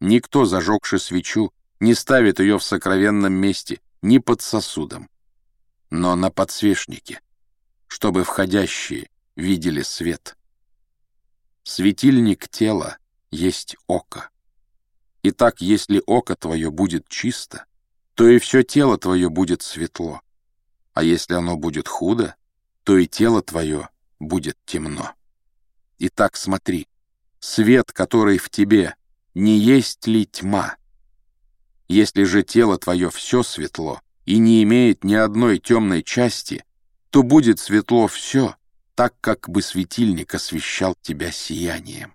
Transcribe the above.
Никто, зажегший свечу, не ставит ее в сокровенном месте, ни под сосудом, но на подсвечнике, чтобы входящие видели свет. Светильник тела есть око. Итак, если око твое будет чисто, то и все тело твое будет светло, а если оно будет худо, то и тело твое будет темно. Итак, смотри, свет, который в тебе, не есть ли тьма? Если же тело твое все светло и не имеет ни одной темной части, то будет светло все, так как бы светильник освещал тебя сиянием.